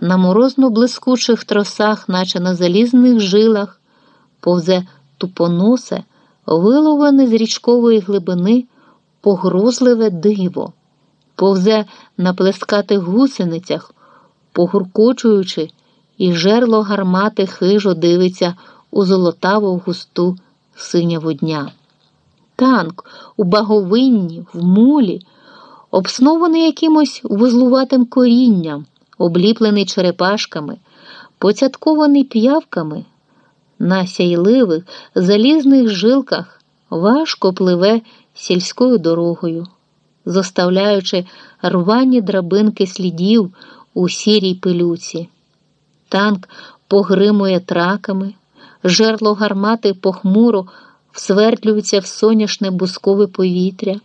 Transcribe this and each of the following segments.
на морозно блискучих тросах, наче на залізних жилах, повзе тупоносе, виловлене з річкової глибини погрозливе диво, повзе на плескатих гусеницях, погуркочуючи, і жерло гармати хижо дивиться у золотаву густу синяву дня. Танк у баговинні, в мулі, обснований якимось вузлуватим корінням, обліплений черепашками, поцяткований п'явками, на сяйливих залізних жилках важко пливе сільською дорогою, зоставляючи рвані драбинки слідів у сірій пилюці. Танк погримує траками, жерло гармати похмуро всвердлюється в соняшне бускове повітря,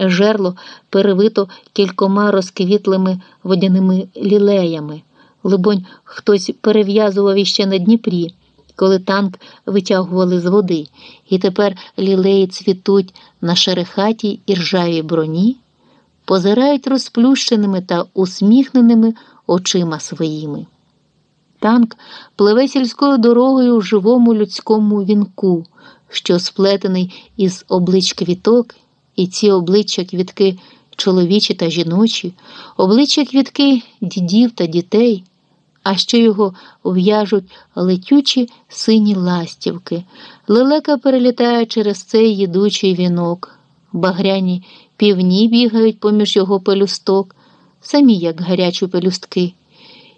жерло перевито кількома розквітлими водяними лілеями. Либонь, хтось перев'язував іще на Дніпрі, коли танк витягували з води, і тепер лілеї цвітуть на шерехатій і ржавій броні, позирають розплющеними та усміхненими очима своїми. Танк пливе сільською дорогою в живому людському вінку, що сплетений із облич квіток, і ці обличчя квітки чоловічі та жіночі, обличчя квітки дідів та дітей, а ще його в'яжуть летючі сині ластівки. Лелека перелітає через цей їдучий вінок, багряні півні бігають поміж його пелюсток, самі як гарячі пелюстки.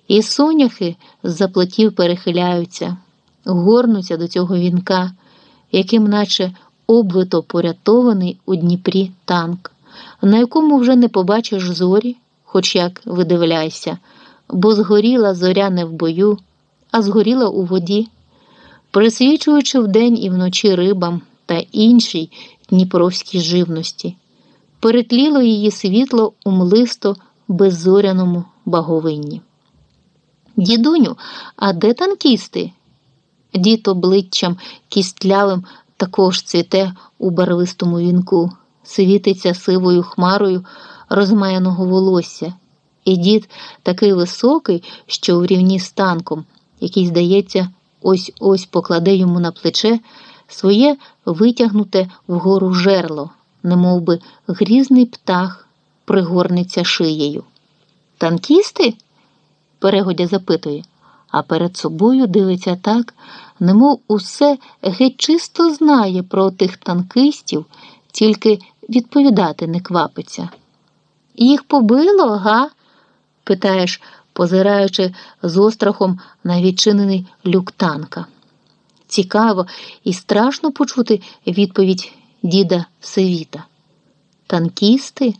І соняхи з заплатів перехиляються, горнуться до цього вінка, яким наче обвито порятований у Дніпрі танк, на якому вже не побачиш зорі, хоч як видивляйся, бо згоріла зоря не в бою, а згоріла у воді, присвічуючи вдень і вночі рибам та іншій дніпровській живності. Перетліло її світло у млисто беззоряному баговинні. Дідуню, а де танкісти? Дід обличчям кістлявим також цвіте у барвистому вінку, світиться сивою хмарою розмаяного волосся. І дід такий високий, що в рівні з танком, який, здається, ось ось покладе йому на плече своє витягнуте вгору жерло, немов би грізний птах пригорниться шиєю. Танкісти? перегодя запитує, а перед собою дивиться так, немов усе геть чисто знає про тих танкистів, тільки відповідати не квапиться. Їх побило, га? питаєш, позираючи з острахом на відчинений люк танка. Цікаво і страшно почути відповідь діда Севіта. Танкісти?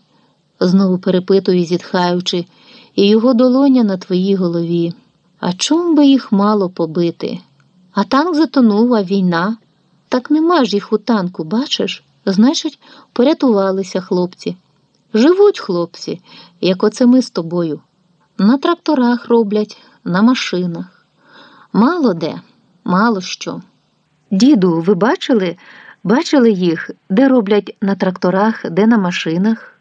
знову перепитую, зітхаючи і його долоня на твоїй голові. А чом би їх мало побити? А танк затонув, а війна. Так нема ж їх у танку, бачиш? Значить, порятувалися хлопці. Живуть хлопці, як оце ми з тобою. На тракторах роблять, на машинах. Мало де, мало що. Діду, ви бачили? Бачили їх, де роблять на тракторах, де на машинах?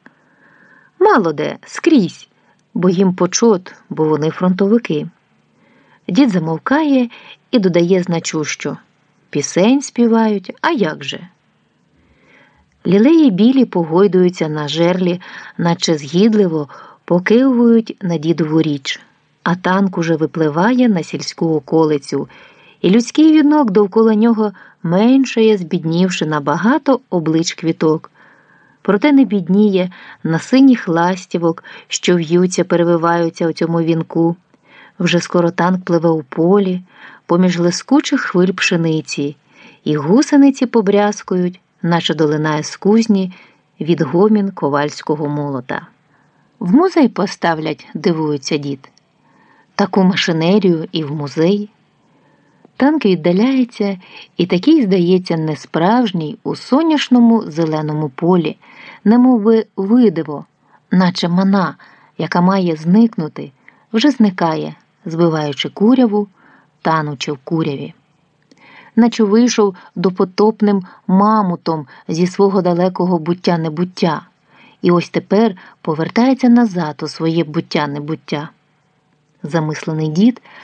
Мало де, скрізь бо їм почот, бо вони фронтовики. Дід замовкає і додає значущо пісень співають, а як же? Лілеї білі погойдуються на жерлі, наче згідливо покивують на дідову річ, а танк уже випливає на сільську околицю, і людський вінок довкола нього меншає, збіднівши на багато облич квіток проте не бідніє на синіх ластівок, що в'ються, перевиваються у цьому вінку. Вже скоро танк пливе у полі, поміж лискучих хвиль пшениці, і гусениці побрязкують, наче долинає з кузні відгомін ковальського молота. В музей поставлять, дивується дід. Таку машинерію і в музей. Танк віддаляється і такий, здається, несправжній у соняшному зеленому полі, немов видиво, наче мана, яка має зникнути, вже зникає, збиваючи куряву, танучи в куряві. Наче вийшов допотопним мамутом зі свого далекого буття небуття, і ось тепер повертається назад у своє буття небуття. Замислений дід